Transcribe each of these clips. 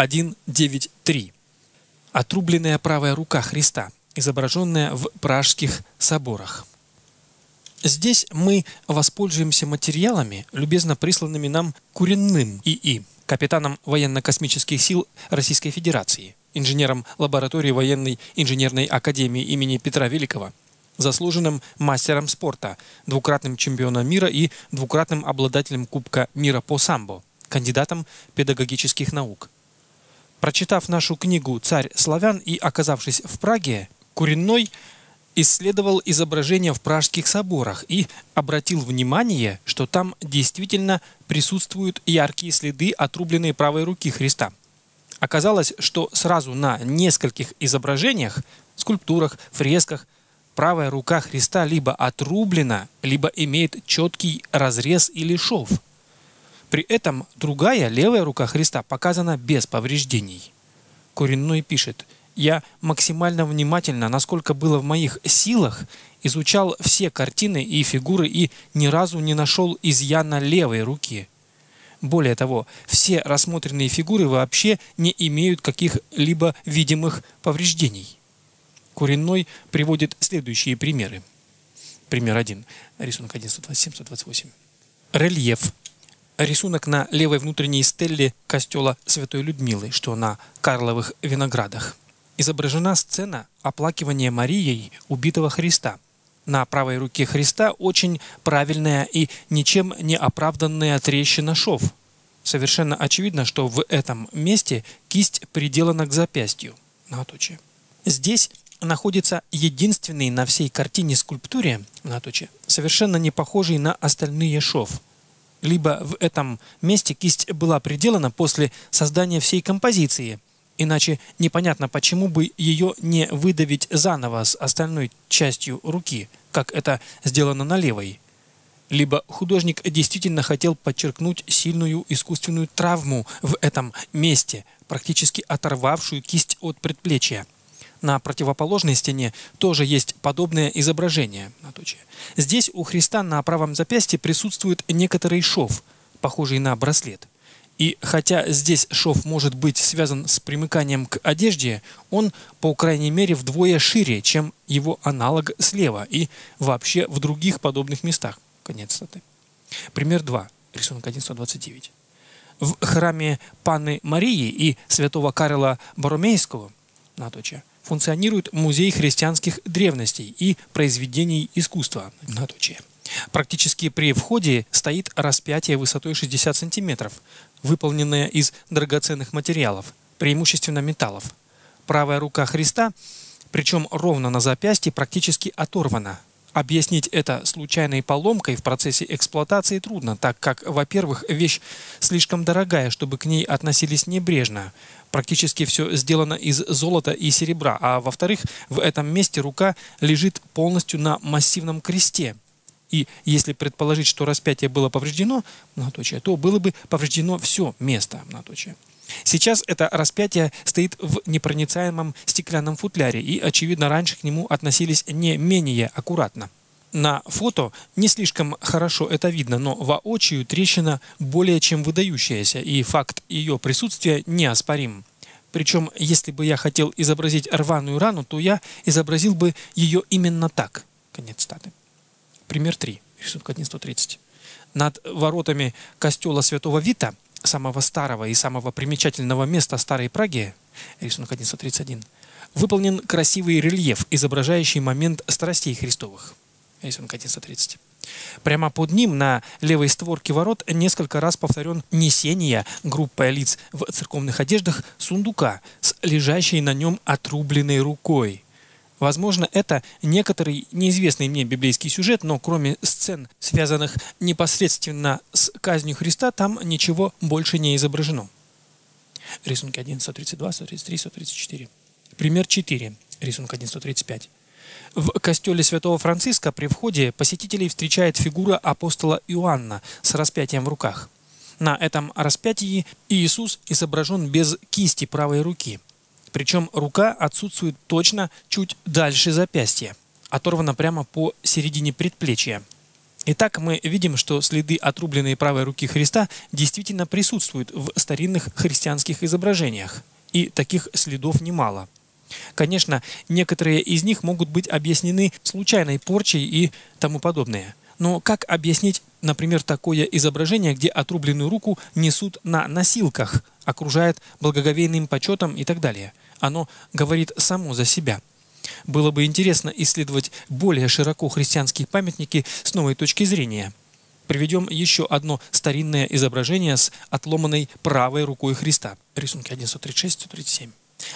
1.9.3. Отрубленная правая рука Христа, изображенная в пражских соборах. Здесь мы воспользуемся материалами, любезно присланными нам Куренным ИИ, капитаном военно-космических сил Российской Федерации, инженером лаборатории военной инженерной академии имени Петра Великого, заслуженным мастером спорта, двукратным чемпионом мира и двукратным обладателем Кубка мира по самбо, кандидатом педагогических наук. Прочитав нашу книгу «Царь славян» и оказавшись в Праге, Куренной исследовал изображения в пражских соборах и обратил внимание, что там действительно присутствуют яркие следы отрубленной правой руки Христа. Оказалось, что сразу на нескольких изображениях, скульптурах, фресках правая рука Христа либо отрублена, либо имеет четкий разрез или шов. При этом другая, левая рука Христа показана без повреждений. Коренной пишет, «Я максимально внимательно, насколько было в моих силах, изучал все картины и фигуры и ни разу не нашел изъяна левой руки. Более того, все рассмотренные фигуры вообще не имеют каких-либо видимых повреждений». Коренной приводит следующие примеры. Пример 1. Рисунок 127-128. Рельеф. Рисунок на левой внутренней стелле костела Святой Людмилы, что на Карловых виноградах. Изображена сцена оплакивания Марией убитого Христа. На правой руке Христа очень правильная и ничем не оправданная трещина шов. Совершенно очевидно, что в этом месте кисть приделана к запястью. Многоточие. Здесь находится единственный на всей картине скульптуре, многоточие, совершенно не похожий на остальные шов. Либо в этом месте кисть была приделана после создания всей композиции, иначе непонятно, почему бы ее не выдавить заново с остальной частью руки, как это сделано на левой. Либо художник действительно хотел подчеркнуть сильную искусственную травму в этом месте, практически оторвавшую кисть от предплечья. На противоположной стене тоже есть подобное изображение. Здесь у Христа на правом запястье присутствует некоторый шов, похожий на браслет. И хотя здесь шов может быть связан с примыканием к одежде, он, по крайней мере, вдвое шире, чем его аналог слева и вообще в других подобных местах. Конец статы. Пример 2. Рисунок 1129. В храме Панны Марии и святого Карла Боромейского, наточие, функционирует музей христианских древностей и произведений искусства. Многоточие. Практически при входе стоит распятие высотой 60 сантиметров, выполненное из драгоценных материалов, преимущественно металлов. Правая рука Христа, причем ровно на запястье, практически оторвана. Объяснить это случайной поломкой в процессе эксплуатации трудно, так как, во-первых, вещь слишком дорогая, чтобы к ней относились небрежно. Практически все сделано из золота и серебра. А во-вторых, в этом месте рука лежит полностью на массивном кресте. И если предположить, что распятие было повреждено, многоточие, то было бы повреждено все место, многоточие. Сейчас это распятие стоит в непроницаемом стеклянном футляре, и, очевидно, раньше к нему относились не менее аккуратно. На фото не слишком хорошо это видно, но воочию трещина более чем выдающаяся, и факт ее присутствия неоспорим. Причем, если бы я хотел изобразить рваную рану, то я изобразил бы ее именно так. Конец статы. Пример 3. Рисунок 1130. Над воротами костела Святого Вита – самого старого и самого примечательного места Старой Праги, рисунок 1131, выполнен красивый рельеф, изображающий момент страстей Христовых, рисунок 1130. Прямо под ним на левой створке ворот несколько раз повторен несение группой лиц в церковных одеждах сундука с лежащей на нем отрубленной рукой – Возможно, это некоторый неизвестный мне библейский сюжет, но кроме сцен, связанных непосредственно с казнью Христа, там ничего больше не изображено. Рисунки 1, 132, 133, 134. Пример 4. Рисунок 1, 135. В костеле святого Франциска при входе посетителей встречает фигура апостола Иоанна с распятием в руках. На этом распятии Иисус изображен без кисти правой руки – причем рука отсутствует точно чуть дальше запястья, оторвана прямо по середине предплечья. Итак, мы видим, что следы отрубленной правой руки Христа действительно присутствуют в старинных христианских изображениях. И таких следов немало. Конечно, некоторые из них могут быть объяснены случайной порчей и тому подобное. Но как объяснить, например, такое изображение, где отрубленную руку несут на носилках, окружает благоговейным почетом и так далее? Оно говорит само за себя. Было бы интересно исследовать более широко христианские памятники с новой точки зрения. Приведем еще одно старинное изображение с отломанной правой рукой Христа. Рисунки 136-137.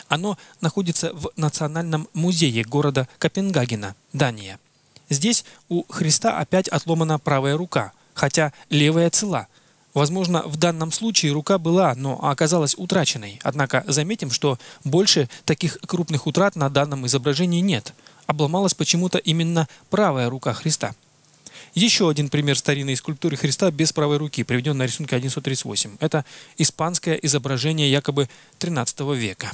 Оно находится в Национальном музее города Копенгагена, Дания. Здесь у Христа опять отломана правая рука, хотя левая цела. Возможно, в данном случае рука была, но оказалась утраченной. Однако заметим, что больше таких крупных утрат на данном изображении нет. Обломалась почему-то именно правая рука Христа. Еще один пример старинной скульптуры Христа без правой руки, приведен на рисунке 1138. Это испанское изображение якобы XIII века.